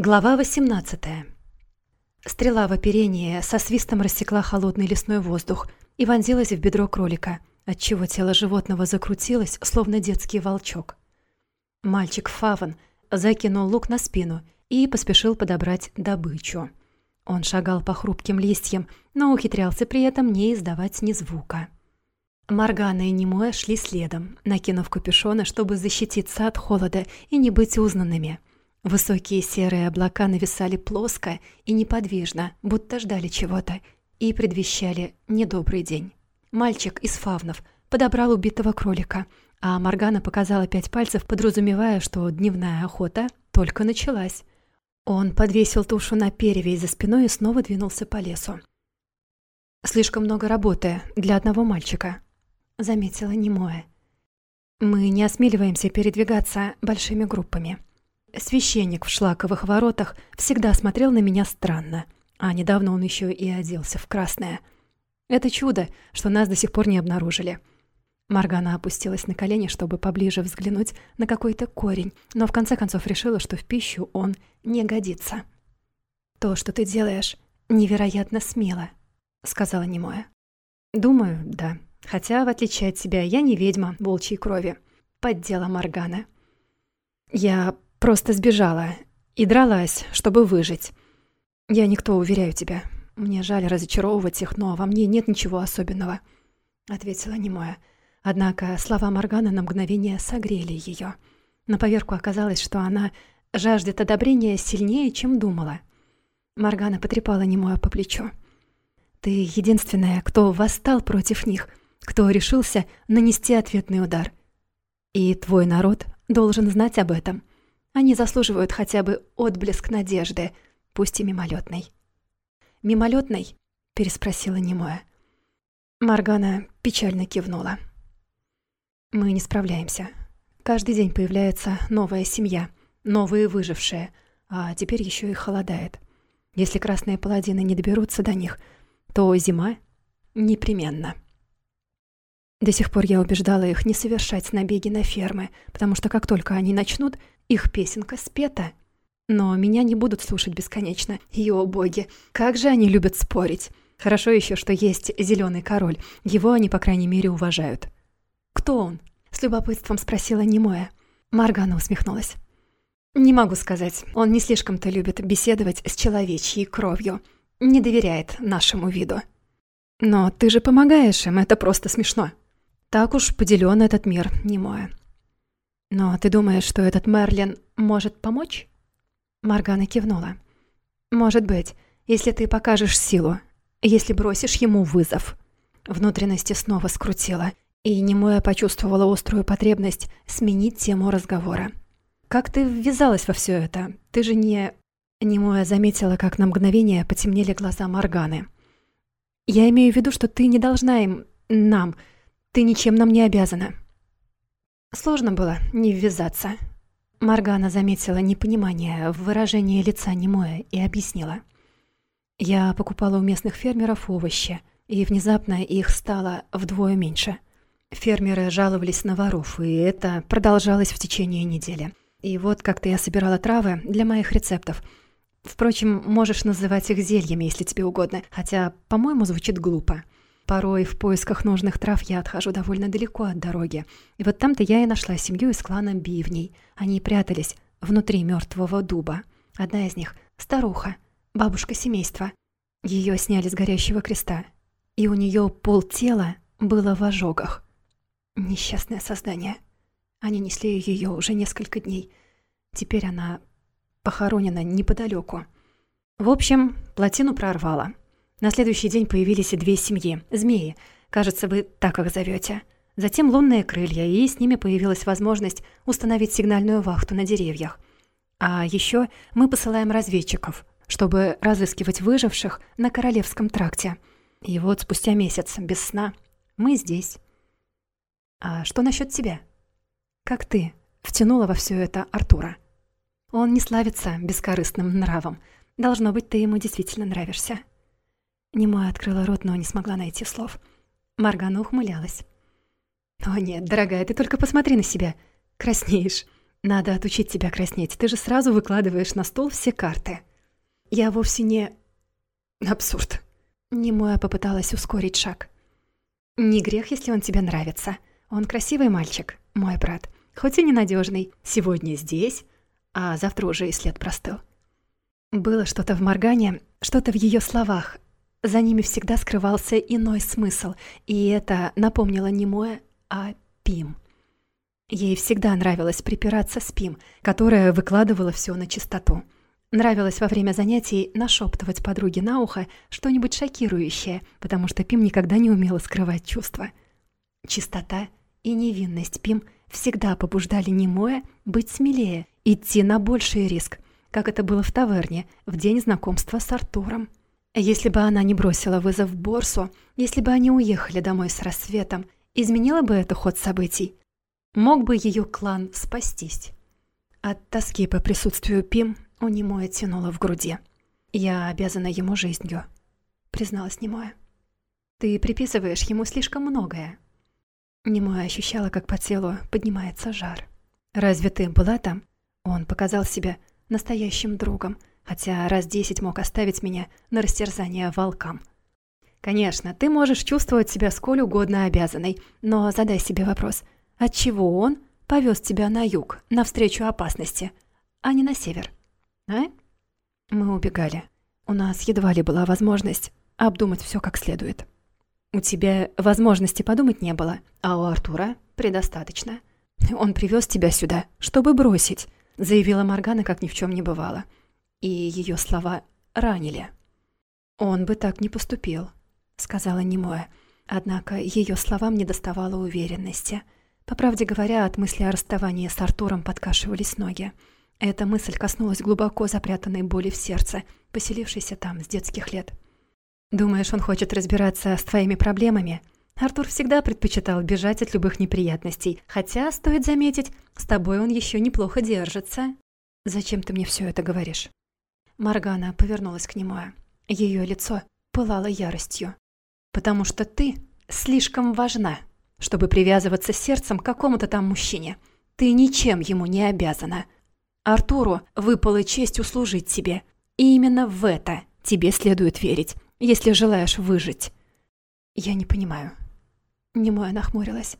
Глава 18. Стрела в оперении со свистом рассекла холодный лесной воздух и вонзилась в бедро кролика, отчего тело животного закрутилось, словно детский волчок. Мальчик Фаван закинул лук на спину и поспешил подобрать добычу. Он шагал по хрупким листьям, но ухитрялся при этом не издавать ни звука. Моргана и Немоя шли следом, накинув капюшоны, чтобы защититься от холода и не быть узнанными — Высокие серые облака нависали плоско и неподвижно, будто ждали чего-то, и предвещали недобрый день. Мальчик из фавнов подобрал убитого кролика, а Моргана показала пять пальцев, подразумевая, что дневная охота только началась. Он подвесил тушу на перевязь за спиной и снова двинулся по лесу. «Слишком много работы для одного мальчика», — заметила Немоя. «Мы не осмеливаемся передвигаться большими группами». Священник в шлаковых воротах всегда смотрел на меня странно, а недавно он еще и оделся в красное. Это чудо, что нас до сих пор не обнаружили. Маргана опустилась на колени, чтобы поближе взглянуть на какой-то корень, но в конце концов решила, что в пищу он не годится. «То, что ты делаешь, невероятно смело», — сказала Немоя. «Думаю, да. Хотя, в отличие от тебя, я не ведьма волчьей крови», — поддела Маргана. «Я Просто сбежала и дралась, чтобы выжить. Я никто, уверяю тебя. Мне жаль разочаровывать их, но во мне нет ничего особенного», — ответила немоя. Однако слова Моргана на мгновение согрели ее. На поверку оказалось, что она жаждет одобрения сильнее, чем думала. Моргана потрепала немоя по плечу. «Ты единственная, кто восстал против них, кто решился нанести ответный удар. И твой народ должен знать об этом. Они заслуживают хотя бы отблеск надежды, пусть и мимолетной. «Мимолетной?» — переспросила немоя. Маргана печально кивнула. «Мы не справляемся. Каждый день появляется новая семья, новые выжившие, а теперь еще и холодает. Если красные паладины не доберутся до них, то зима непременно». До сих пор я убеждала их не совершать набеги на фермы, потому что как только они начнут, их песенка спета. Но меня не будут слушать бесконечно. Йо, боги, как же они любят спорить. Хорошо еще, что есть зеленый король. Его они, по крайней мере, уважают. «Кто он?» — с любопытством спросила Немоя. Маргана усмехнулась. «Не могу сказать. Он не слишком-то любит беседовать с человечьей кровью. Не доверяет нашему виду». «Но ты же помогаешь им, это просто смешно». Так уж поделен этот мир, немое. Но ты думаешь, что этот Мерлин может помочь? Маргана кивнула. Может быть, если ты покажешь силу, если бросишь ему вызов. Внутренности снова скрутила, и немое почувствовала острую потребность сменить тему разговора. «Как ты ввязалась во все это? Ты же не...» Немоя заметила, как на мгновение потемнели глаза Марганы. «Я имею в виду, что ты не должна им... нам...» Ты ничем нам не обязана». Сложно было не ввязаться. Маргана заметила непонимание в выражении лица Немоя и объяснила. «Я покупала у местных фермеров овощи, и внезапно их стало вдвое меньше. Фермеры жаловались на воров, и это продолжалось в течение недели. И вот как-то я собирала травы для моих рецептов. Впрочем, можешь называть их зельями, если тебе угодно, хотя, по-моему, звучит глупо». Порой в поисках нужных трав я отхожу довольно далеко от дороги. И вот там-то я и нашла семью из клана Бивней. Они прятались внутри мертвого дуба. Одна из них — старуха, бабушка семейства. Ее сняли с горящего креста. И у нее пол тела было в ожогах. Несчастное создание. Они несли ее уже несколько дней. Теперь она похоронена неподалеку. В общем, плотину прорвала. На следующий день появились и две семьи. Змеи. Кажется, вы так их зовете. Затем лунные крылья, и с ними появилась возможность установить сигнальную вахту на деревьях. А еще мы посылаем разведчиков, чтобы разыскивать выживших на Королевском тракте. И вот спустя месяц, без сна, мы здесь. А что насчет тебя? Как ты втянула во все это Артура? Он не славится бескорыстным нравом. Должно быть, ты ему действительно нравишься. Немоя открыла рот, но не смогла найти слов. Маргана ухмылялась. «О нет, дорогая, ты только посмотри на себя. Краснеешь. Надо отучить тебя краснеть. Ты же сразу выкладываешь на стол все карты. Я вовсе не... Абсурд. Немоя попыталась ускорить шаг. Не грех, если он тебе нравится. Он красивый мальчик, мой брат. Хоть и ненадежный. Сегодня здесь, а завтра уже и след простыл. Было что-то в Моргане, что-то в ее словах. За ними всегда скрывался иной смысл, и это напомнило не Моя, а Пим. Ей всегда нравилось припираться с Пим, которая выкладывала все на чистоту. Нравилось во время занятий нашептывать подруге на ухо что-нибудь шокирующее, потому что Пим никогда не умела скрывать чувства. Чистота и невинность Пим всегда побуждали Немоя быть смелее, идти на больший риск, как это было в таверне в день знакомства с Артуром. Если бы она не бросила вызов Борсу, если бы они уехали домой с рассветом, изменило бы это ход событий? Мог бы ее клан спастись? От тоски по присутствию Пим у Немоя тянуло в груди. «Я обязана ему жизнью», — призналась Немоя. «Ты приписываешь ему слишком многое». Немоя ощущала, как по телу поднимается жар. «Разве ты была там?» Он показал себя настоящим другом, хотя раз десять мог оставить меня на растерзание волкам. Конечно, ты можешь чувствовать себя сколь угодно обязанной, но задай себе вопрос, отчего он повез тебя на юг, навстречу опасности, а не на север? А? Мы убегали. У нас едва ли была возможность обдумать все как следует. У тебя возможности подумать не было, а у Артура предостаточно. Он привез тебя сюда, чтобы бросить, заявила Моргана, как ни в чем не бывало. И ее слова ранили. Он бы так не поступил, сказала Немоя. Однако ее словам не доставало уверенности. По правде говоря, от мысли о расставании с Артуром подкашивались ноги. Эта мысль коснулась глубоко запрятанной боли в сердце, поселившейся там с детских лет. «Думаешь, он хочет разбираться с твоими проблемами?» Артур всегда предпочитал бежать от любых неприятностей, хотя, стоит заметить, с тобой он еще неплохо держится. Зачем ты мне все это говоришь? Маргана повернулась к нему. Ее лицо пылало яростью. Потому что ты слишком важна, чтобы привязываться сердцем к какому-то там мужчине. Ты ничем ему не обязана. Артуру выпала честь услужить тебе. И именно в это тебе следует верить, если желаешь выжить. Я не понимаю, Немоя нахмурилась.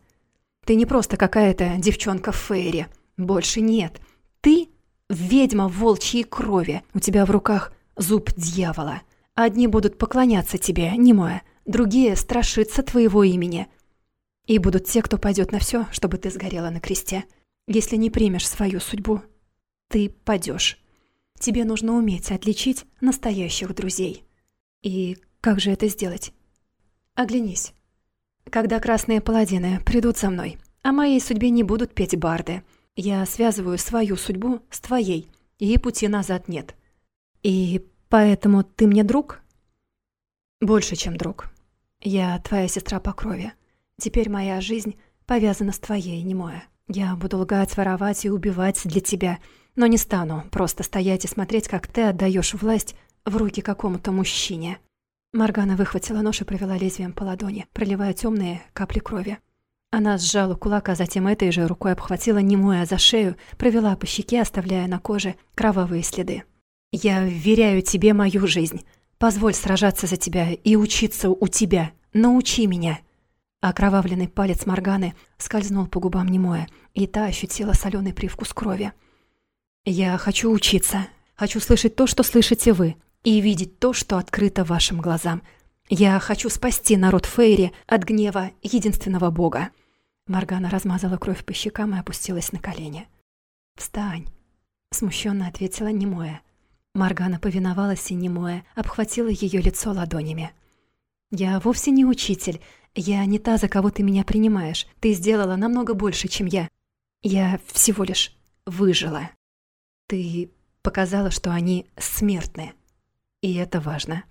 «Ты не просто какая-то девчонка в Фейре. Больше нет. Ты ведьма волчьей крови. У тебя в руках зуб дьявола. Одни будут поклоняться тебе, Немоя, другие страшиться твоего имени. И будут те, кто пойдет на все, чтобы ты сгорела на кресте. Если не примешь свою судьбу, ты падешь. Тебе нужно уметь отличить настоящих друзей. И как же это сделать? Оглянись когда красные паладины придут за мной, о моей судьбе не будут петь барды. Я связываю свою судьбу с твоей, и пути назад нет. И поэтому ты мне друг? Больше, чем друг. Я твоя сестра по крови. Теперь моя жизнь повязана с твоей, не моя. Я буду лгать, воровать и убивать для тебя, но не стану просто стоять и смотреть, как ты отдаешь власть в руки какому-то мужчине. Маргана выхватила нож и провела лезвием по ладони, проливая темные капли крови. Она сжала кулак, а затем этой же рукой обхватила немуя за шею, провела по щеке, оставляя на коже кровавые следы. «Я вверяю тебе мою жизнь. Позволь сражаться за тебя и учиться у тебя. Научи меня!» Окровавленный палец Морганы скользнул по губам немоя, и та ощутила соленый привкус крови. «Я хочу учиться. Хочу слышать то, что слышите вы и видеть то, что открыто вашим глазам. Я хочу спасти народ Фейри от гнева единственного бога». Маргана размазала кровь по щекам и опустилась на колени. «Встань!» — смущенно ответила Немоя. Маргана повиновалась и Немоя обхватила ее лицо ладонями. «Я вовсе не учитель. Я не та, за кого ты меня принимаешь. Ты сделала намного больше, чем я. Я всего лишь выжила. Ты показала, что они смертны. И это важно.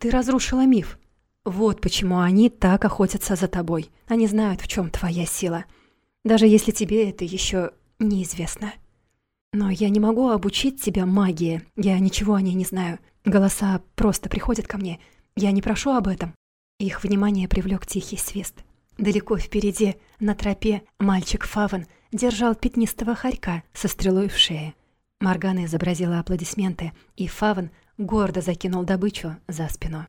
Ты разрушила миф. Вот почему они так охотятся за тобой. Они знают, в чем твоя сила. Даже если тебе это еще неизвестно. Но я не могу обучить тебя магии. Я ничего о ней не знаю. Голоса просто приходят ко мне. Я не прошу об этом. Их внимание привлек тихий свист. Далеко впереди, на тропе, мальчик Фавен держал пятнистого хорька со стрелой в шее. Моргана изобразила аплодисменты, и Фавн гордо закинул добычу за спину.